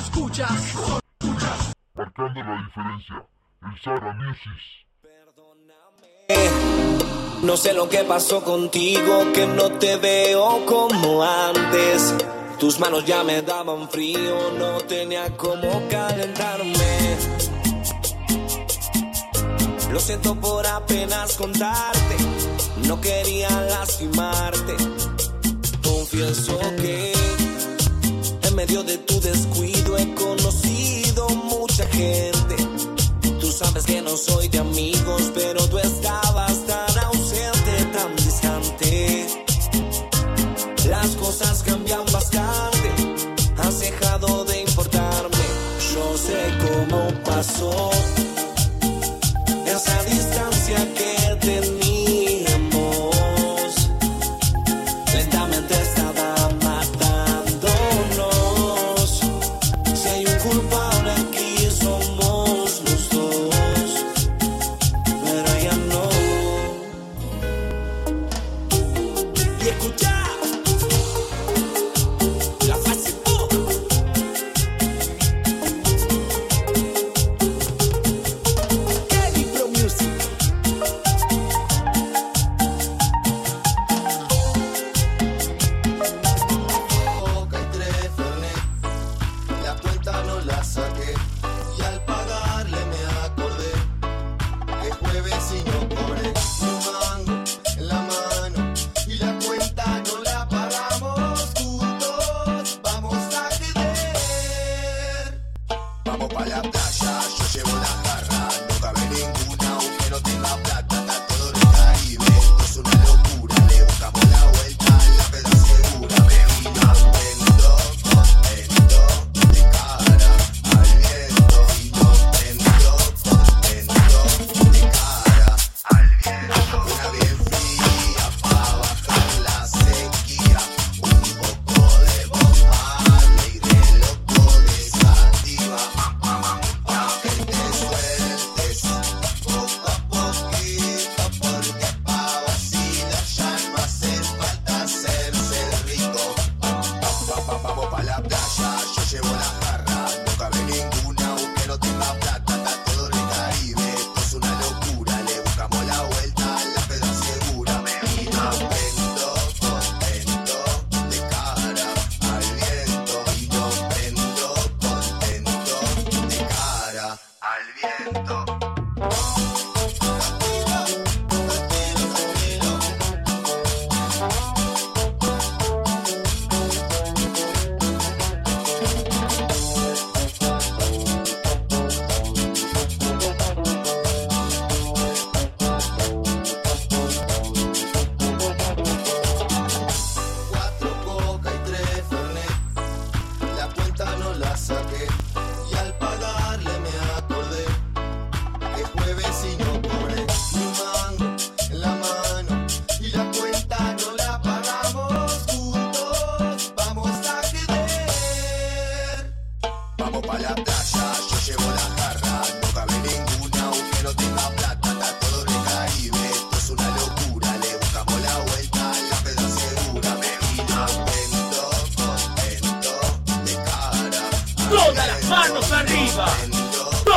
escuchas. Marcando la diferencia, el Sara Music. Perdóname. No sé lo que pasó contigo, que no te veo como antes. Tus manos ya me daban frío, no tenía cómo calentarme. Lo siento por apenas contarte, no quería lastimarte. Confieso que medio de tu descuido he conocido mucha gente. Tú sabes que no soy de amigos, pero tú estabas tan ausente, tan distante. Las cosas cambian bastante, has dejado de importarme. Yo sé cómo pasó.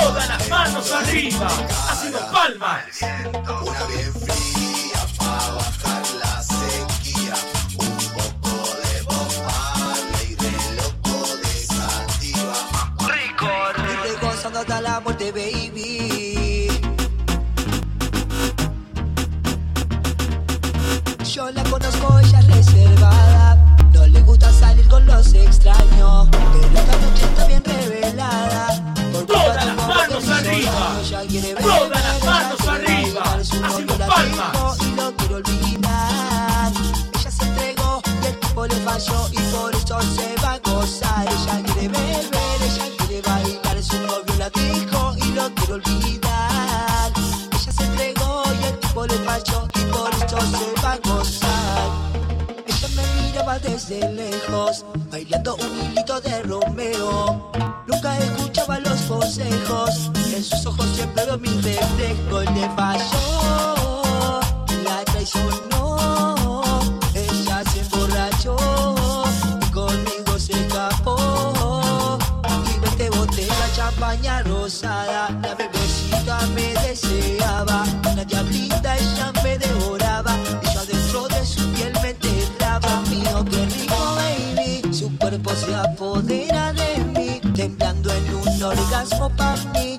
todas las manos arriba, haciendo palmas. Una bien fría para bajar. Un orgasmo para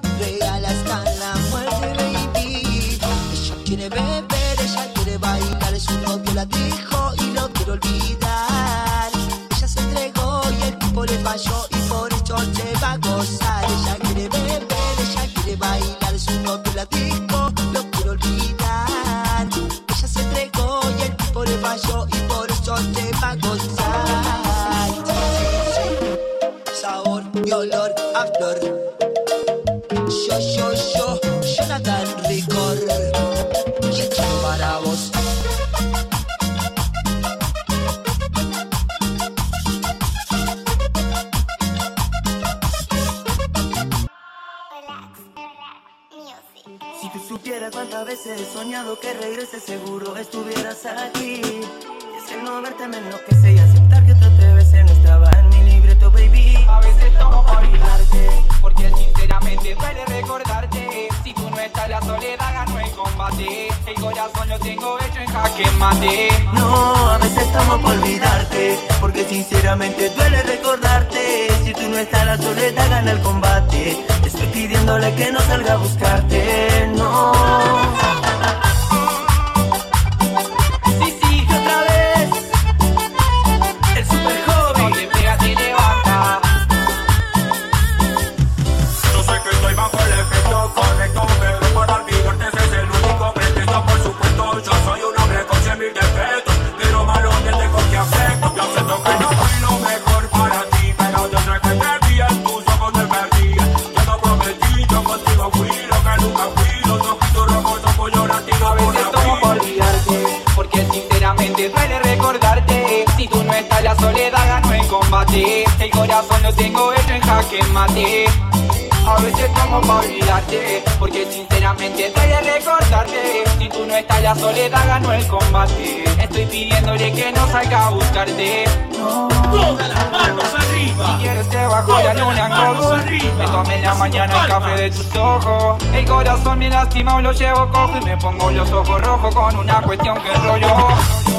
la soledad ganó el combate. El corazón lo tengo hecho en jaque mate. No, a veces tomo por olvidarte, porque sinceramente duele recordarte. Si tú no estás, la soledad gana el combate. Estoy pidiéndole que no salga a buscarte, no. Lo tengo hecho en jaque mate. A veces tomo para olvidarte, porque sinceramente duele recordarte. Si tú no estás, la soledad ganó el combate. Estoy pidiéndole que no salga a buscarte. Todas las manos arriba. Quieres te bajo la luna arriba. Me tomé en la mañana el café de tus ojos. El corazón me lastima o lo llevo cojo Y me pongo los ojos rojos con una cuestión que rollo.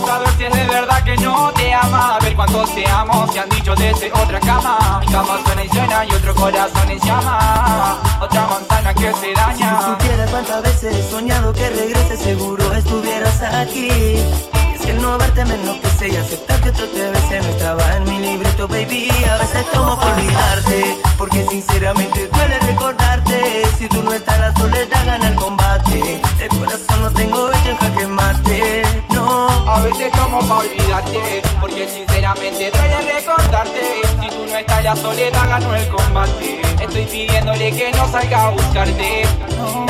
Saber si es de verdad que no te ama. A ver cuántos te amo. Se han dicho desde otra cama. Mi cama suena y suena y otro corazón en llama. Otra manzana que se Si daña supieras cuántas veces he soñado que regreses seguro estuvieras aquí. No verte me enloquece y aceptar que otro te bese no estaba en mi libreto, baby. A veces tomo por olvidarte, porque sinceramente duele recordarte. Si tú no estás, la soledad gana el combate. El corazón lo tengo hecho en jaque mate. No, A veces tomo para olvidarte Porque sinceramente duele recordarte Si tú no estás la soledad ganó el combate Estoy pidiéndole que no salga a buscarte Escucharlo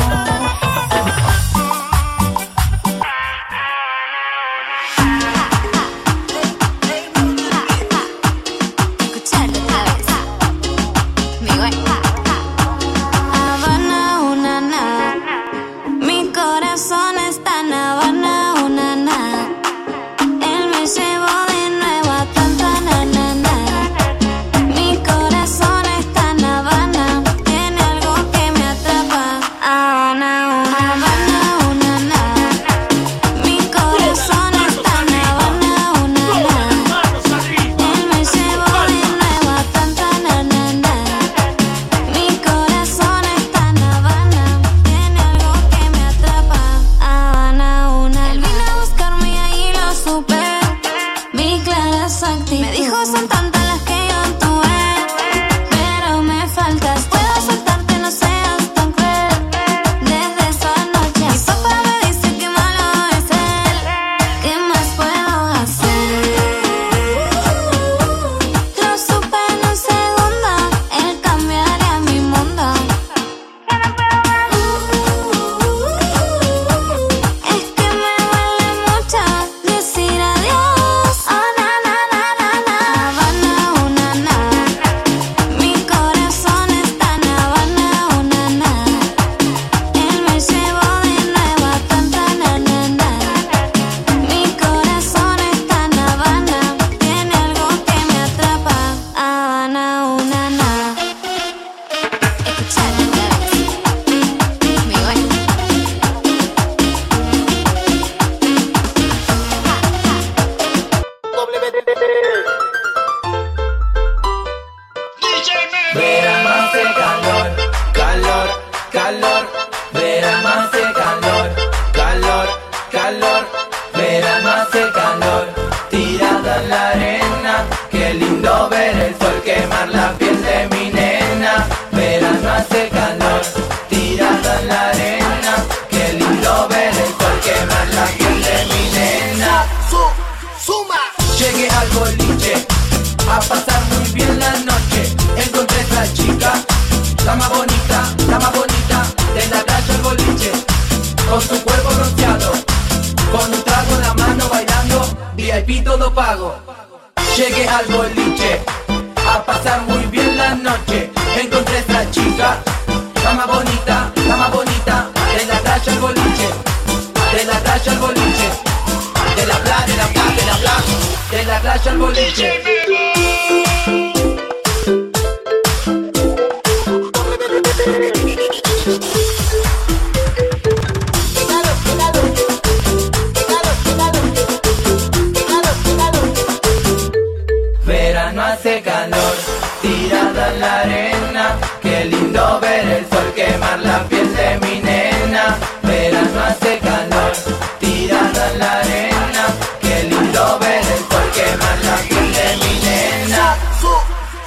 hace calor, tirada en la arena, qué lindo ver el sol quemar la piel de mi nena. Verano hace calor, tirada en la arena, qué lindo ver el sol quemar la piel de mi nena.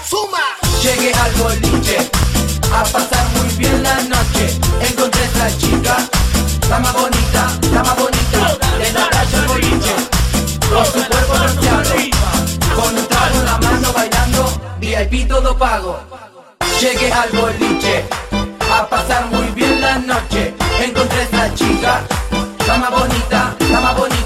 Suma. Llegué al boliche a pasar muy bien la noche. Encontré esta chica, la más bonita pago. Llegué al boliche a pasar muy bien la noche. Encontré esta chica, la más bonita, la más bonita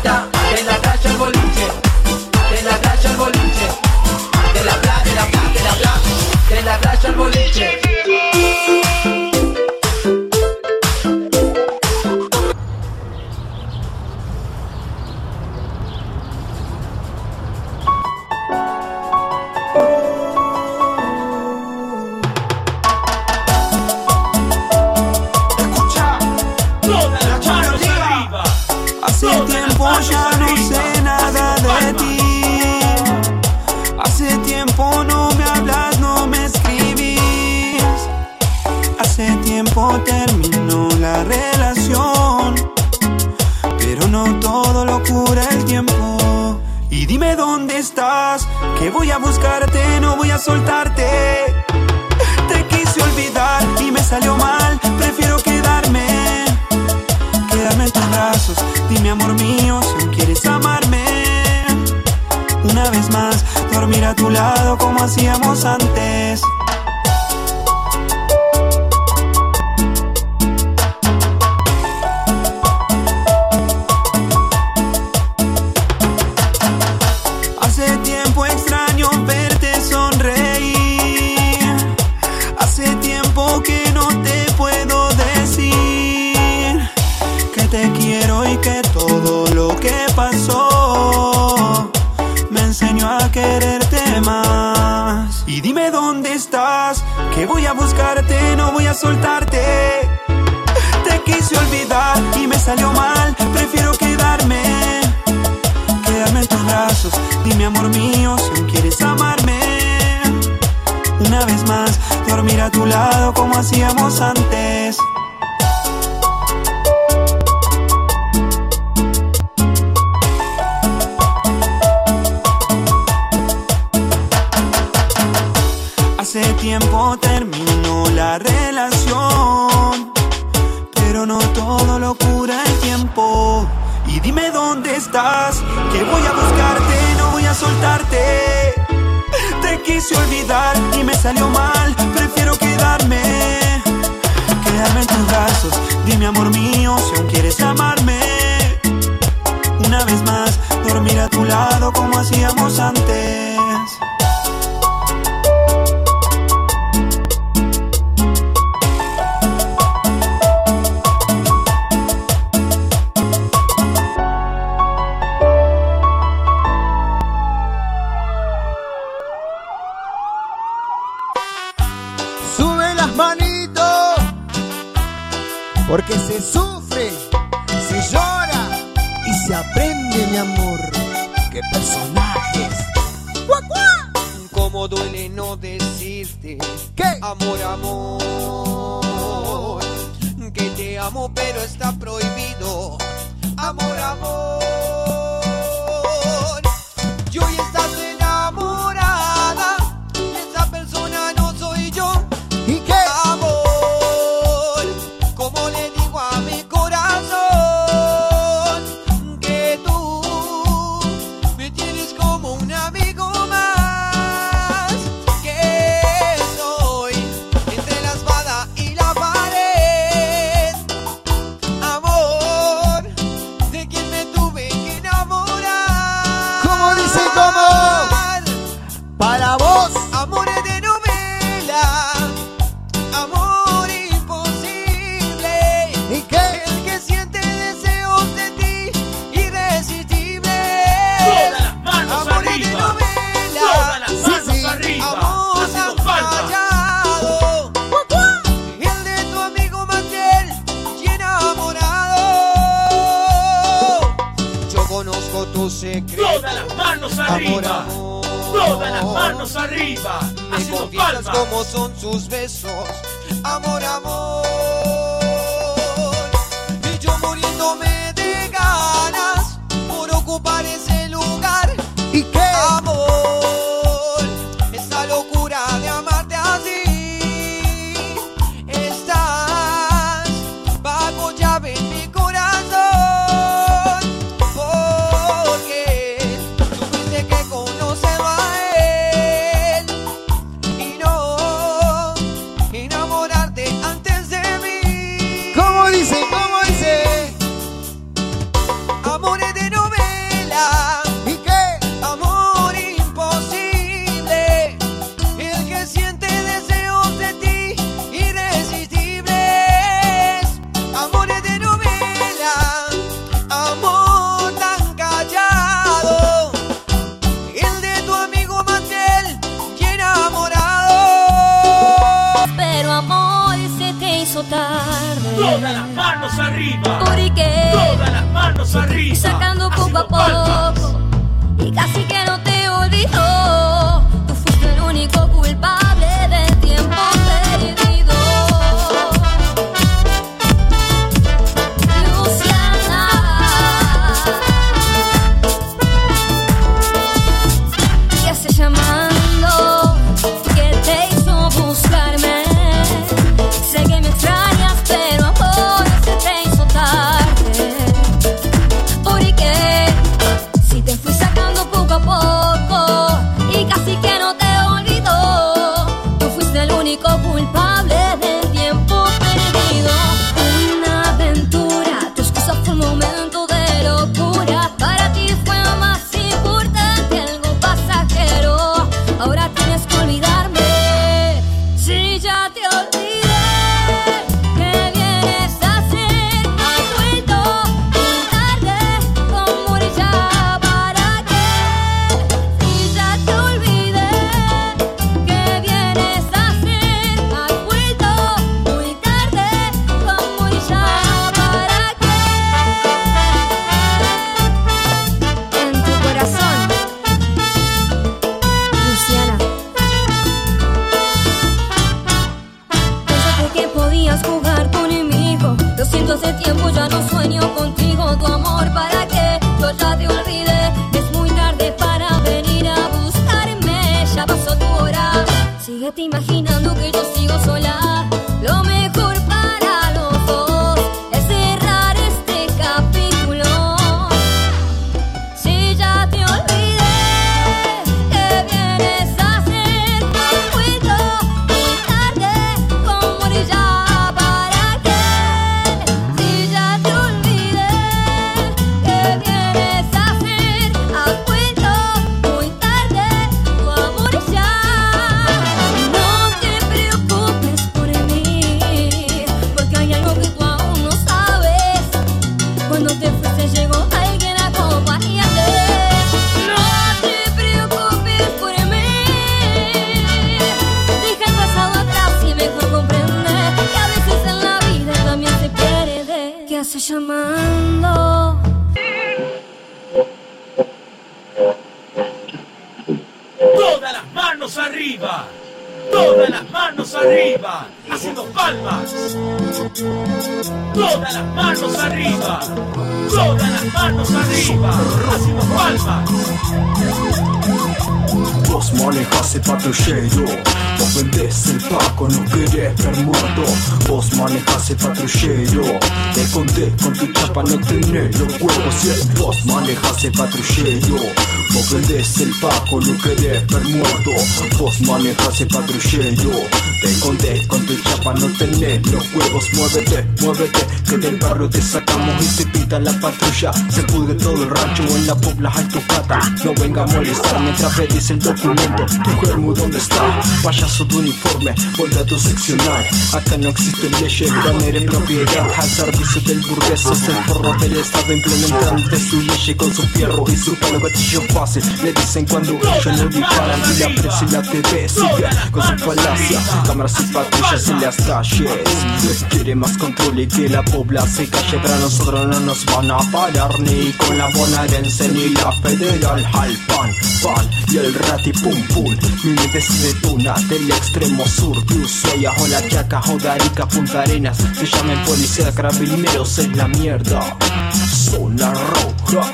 dime dónde estás, que voy a buscarte, no voy a soltarte. Te quise olvidar y me salió mal, prefiero quedarme quedarme en tus brazos. Dime, amor mío, si aún quieres amarme. Una vez más, dormir a tu lado como hacíamos antes. A tu lado como hacíamos antes. Hace tiempo terminó la relación, pero no todo lo cura el tiempo. Y dime dónde estás, que voy a buscarte, no voy a soltarte. Quise olvidar y me salió mal, prefiero quedarme. Quedarme en tus brazos, dime amor mío, si aún quieres amarme. Una vez más, dormir a tu lado como hacíamos antes. Sufre, se llora y se aprende, mi amor. ¡Qué personajes! ¡Cuá, cuá! Cómo duele no decirte ¿Qué? amor, amor. que te amo, pero está prohibido. Amor, amor. Son sus besos. Amor, amor. Bộ. Todas las manos arriba, todas las manos arriba, haciendo palmas. Vos manejás el patrullero, vos vendés el paco, no querés ver muerto. Vos manejás el patrullero, te conté con tu chapa, no tenés los huevos. Y vos manejás el patrullero, vos vendés el paco, no querés ver muerto. Vos manejás el patrullero, te conté con tu chapa, no tenés los huevos. Muévete, muévete, que del barrio te sacamos y te pinta la patrulla. Se pudre todo el rancho en la pobla hay tu cata. No venga a molestar mientras pedís el documento. Tu germo, ¿dónde está? Payaso de uniforme, vuelve a tu seccional. Acá no existen leyes, ganar en propiedad. Al servicio del burgués, es el forro del Estado implementante su ley con su fierro y su palo gatillo fácil. Le dicen cuando ya no disparan y la prensa y la TV sigue con su falacia. Cámaras y patrullas en las calles. Quiere más control que la pobla se calle, pero nosotros no nos van a parar ni con la bonaerense ni la federal. Al pan, pan y el rati pum pum. Mi mente del extremo sur de Ushuaia o la Chaca o de Arica, Punta Arenas. Se llamen policía, carabineros en la mierda. Zona roja,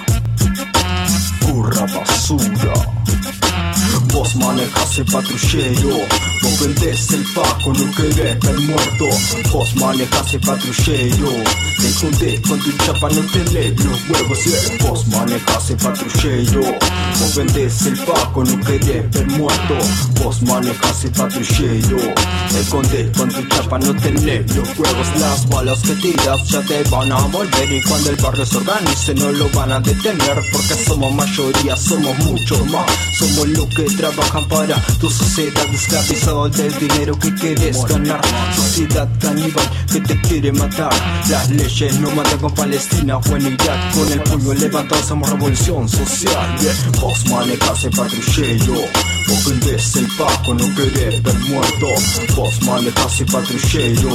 pura basura. Vos manejas el patrullero, vos vendés el paco, no querés ver muerto. Vos manejas el patrullero, te junté con tu chapa, no tenés los huevos. Yeah. Vos manejas el patrullero, vos vendés el paco, no querés ver muerto. Vos manejas el patrullero, te conté con tu chapa, no tenés los huevos. Las balas que tiras ya te van a volver y cuando el barrio se organice no lo van a detener porque somos mayoría, somos mucho más, somos los que trabajan para tu sociedad esclavizado del dinero que quieres ganar. Sociedad caníbal que te quiere matar. Las leyes no matan con Palestina o en Irak. Con el puño levantado somos revolución social. Yeah. Vos manejas el patrullero. Vos vendés el paco, no querés ver muerto. Vos manejas el patrullero.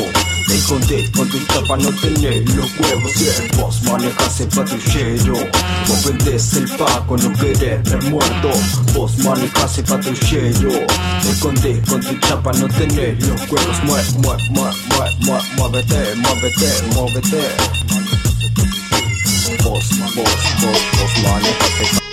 Te conté con tu chapa, no tenés los huevos. Yeah. Vos manejas el patrullero. Vos vendés el paco, no querés ver muerto. Vos manejas el patrullero. Te conté con tu chapa, no los muévete, muévete, muévete. Vos, vos, vos, vos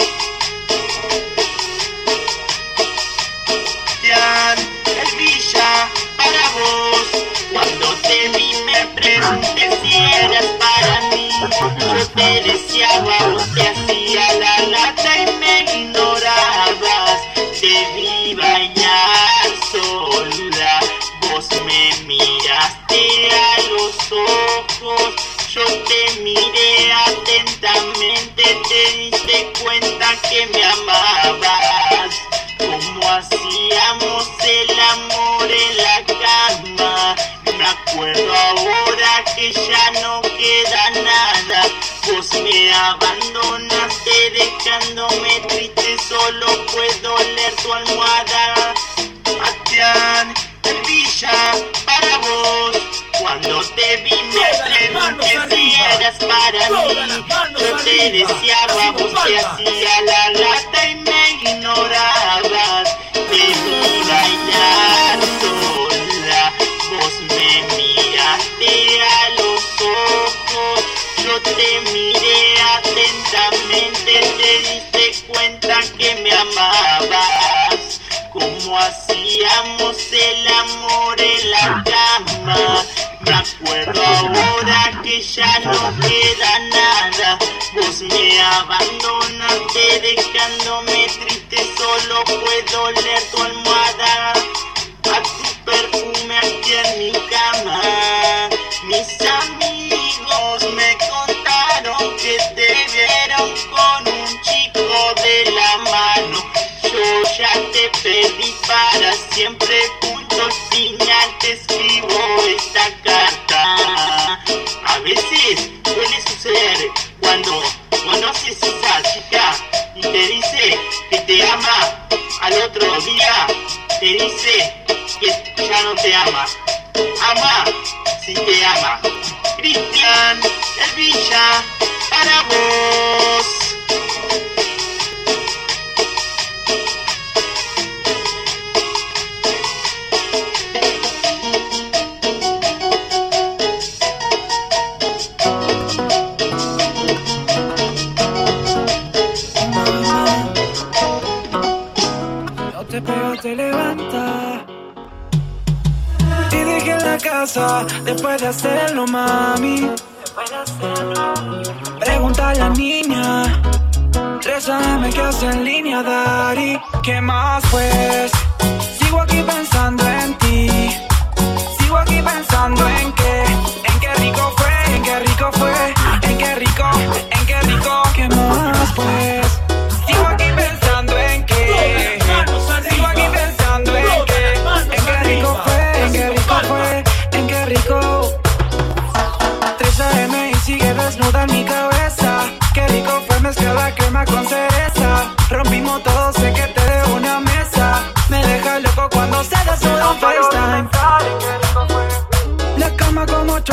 dejándome triste, solo puedo leer tu almohada. Matián, el Villa, para vos. Cuando te vi me pregunté si eras para mí. Yo te deseaba, vos te hacía la lata y me ignorabas. El amor en la cama. Me acuerdo ahora que ya no queda nada. Vos me abandonaste dejándome triste, solo puedo leer tu almohada. Siempre junto al final te escribo esta carta. A veces suele suceder cuando conoces a esa chica y te dice que te ama, al otro día te dice que ya no te ama. Ama si te ama. Cristian, el Villa, para vos. te levanta. Y dejé la casa después de hacerlo, mami. Pregunta a la niña. Résame que hace en línea, Dari. ¿Qué más pues? Sigo aquí pensando en ti. Sigo aquí pensando en qué. En qué rico fue, en qué rico fue. En qué rico, en qué rico. ¿Qué más pues?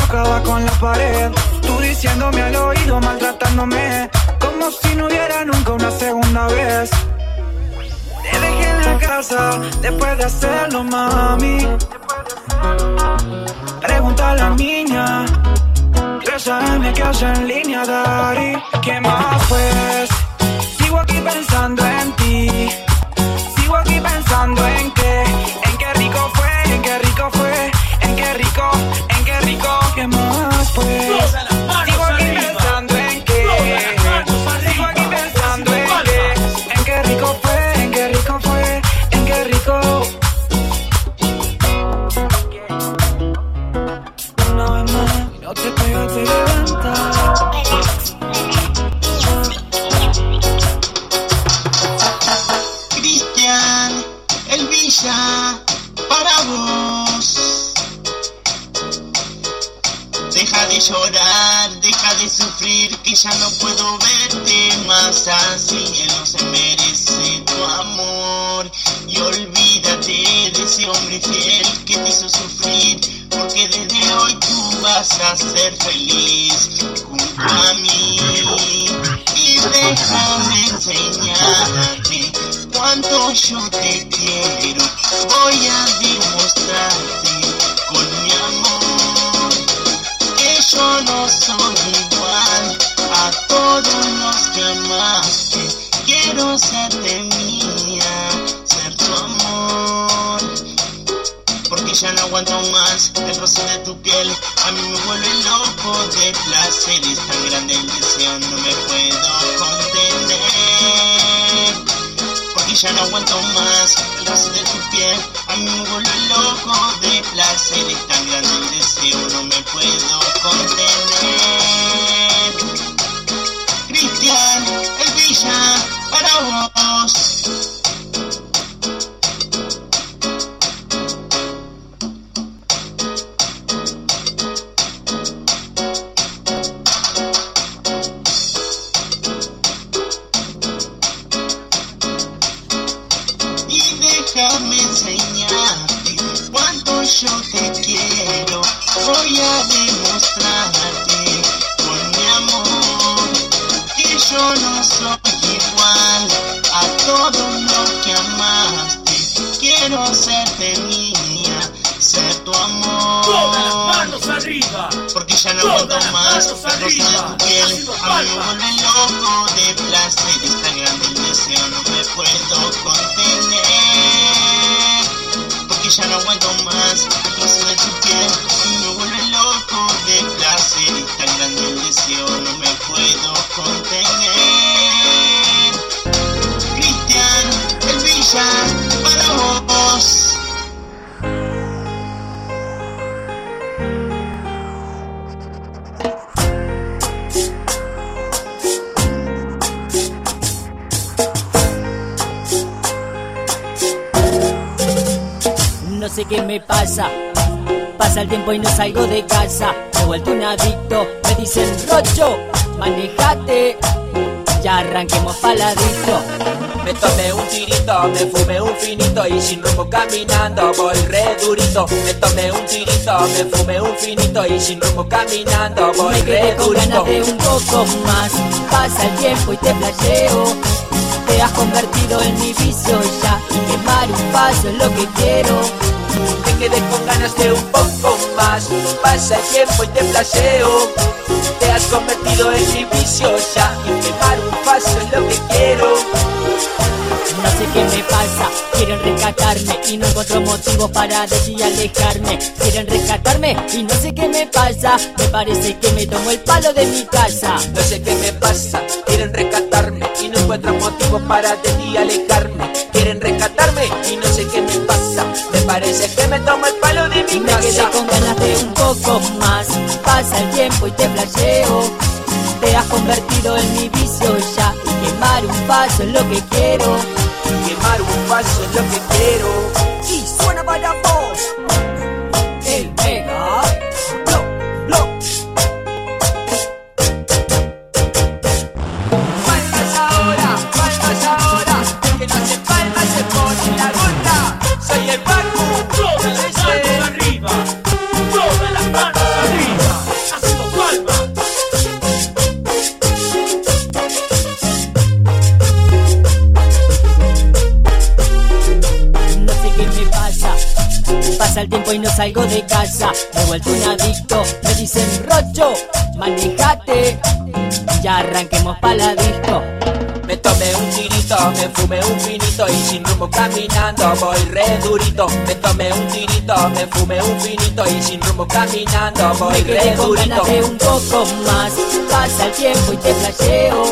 Chocaba con la pared. Tú diciéndome al oído, maltratándome. Como si no hubiera nunca una segunda vez. Te dejé en la casa después de hacerlo, mami. Pregunta a la niña. 3 AM que hace en línea, Dari. ¿Qué más pues? Sigo aquí pensando en ti. Aguanto más el roce de tu piel. A mí me vuelve loco de placer. Es tan grande el deseo, no me puedo contener. Porque ya no aguanto más el roce de tu piel. A mí me vuelve loco de placer. Es tan grande el deseo, no me puedo contener. Cristian, el villa, para vos. Manos arriba. tu piel. Haciendo palmas. vuelve loco de placer. Es tan grande el deseo, no me puedo contener. Porque ya no aguanto más de tu piel. Me vuelve loco de placer. Es tan grande el deseo, no me puedo contener. Pasa. Pasa el tiempo y no salgo de casa. Me he vuelto un adicto. Me dicen, Rocho, manejate. Ya arranquemos paladito. Me tomé un tirito, me fumé un finito y sin rumbo caminando voy re durito. Me tomé un tirito, me fumé un finito y sin rumbo caminando voy Me quedé re con ganas durito. de un poco más. Pasa el tiempo y te flasheo. Te has convertido en mi vicio ya. Y quemar un paso es lo que quiero. Quedé con ganas de un poco más. Pasa el tiempo y te flasheo. Te has convertido en mi vicio ya. Y quemar un paso es lo que quiero. No sé qué me pasa, quieren rescatarme y no encuentro motivos para de ti alejarme. Quieren rescatarme y no sé qué me pasa, me parece que me tomo el palo de mi casa. No sé qué me pasa, quieren rescatarme y no encuentro motivo para de ti alejarme. Quieren rescatarme y no sé qué me pasa, me parece que me tomo el palo de mi Y me quedé casa. con ganas de un poco más. Pasa el tiempo y te flasheo. Te has convertido en mi vicio ya. Y quemar un paso es lo que quiero. Quemar un paso es lo que quiero. Y suena para vos. Pasa el tiempo y no salgo de casa. Me he vuelto un adicto. Me dicen Rocho, manejate. Ya arranquemos pa' la disco. Me tomé un tirito, me fumé un finito y sin rumbo caminando voy re durito. Me tomé un tirito, me fumé un finito y sin rumbo caminando voy Me re con durito. ganas de un poco más. Pasa el tiempo y te flasheo.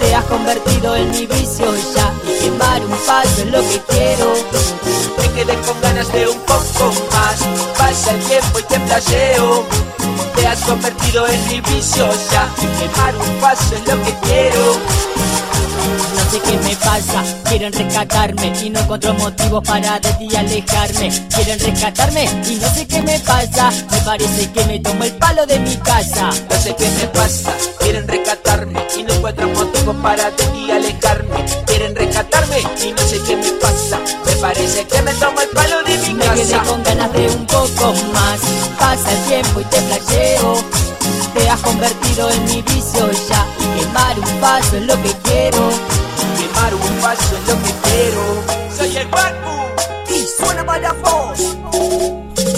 Te has convertido en mi vicio ya. Y quemar un paso es lo que quiero. Me quedé con ganas de un poco más. Pasa el tiempo y te flasheo. Te has convertido en mi vicio ya. Quemar un paso es lo que quiero. No sé qué me pasa, quieren rescatarme y no encuentro motivos para de ti alejarme. Quieren rescatarme y no sé qué me pasa, me parece que me tomo el palo de mi casa. No sé qué me pasa, quieren rescatarme y no encuentro motivo para de ti alejarme. Quieren rescatarme y no sé qué me pasa, me parece que me tomo el palo de mi Me quedé casa. con ganas de un poco más, pasa el tiempo y te flasheo. Te has convertido en mi vicio ya y quemar un paso es lo que quiero. Quemar un paso es lo que quiero. Soy el Paco. Y suena para vos.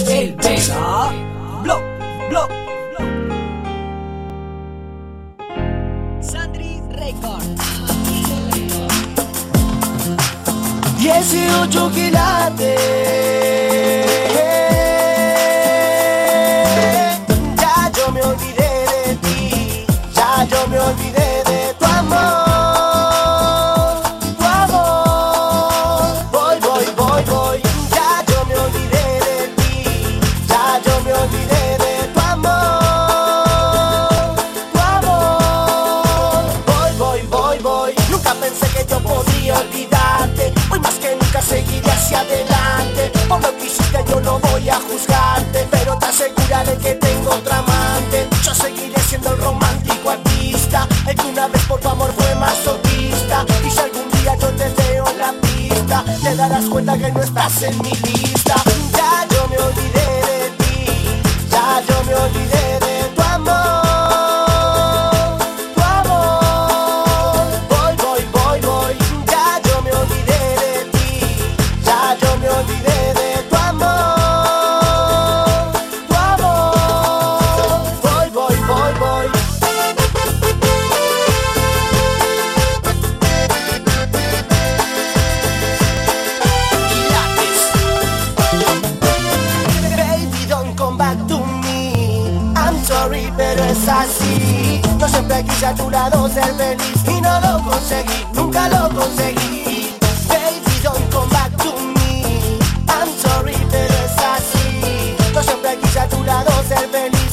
El Vega. Block, block. Sandri Record. 18 quilates. Sorry, pero es así. Yo siempre quise a tu lado ser feliz y no lo conseguí, nunca lo conseguí. Baby, don't come back to me. I'm sorry, pero es así. Yo siempre quise a tu lado ser feliz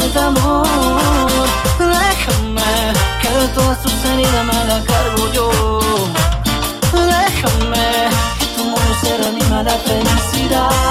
falta amor. Déjame que de todas sus heridas me la cargo yo. Déjame que tu amor se reanima la felicidad.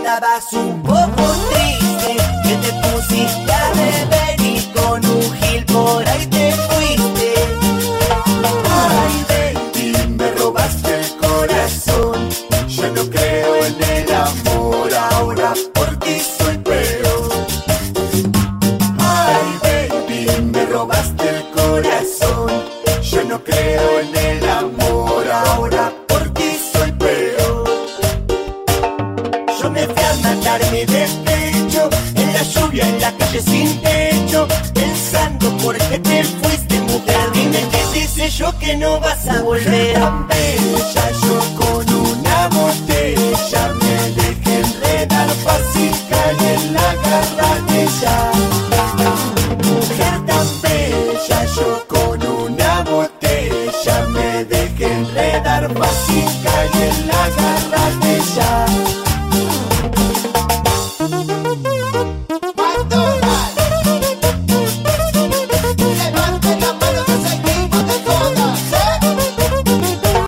andabas un poco triste, que